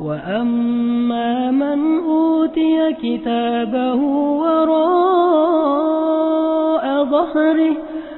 وأما من أوتي كتابه وراء ظهره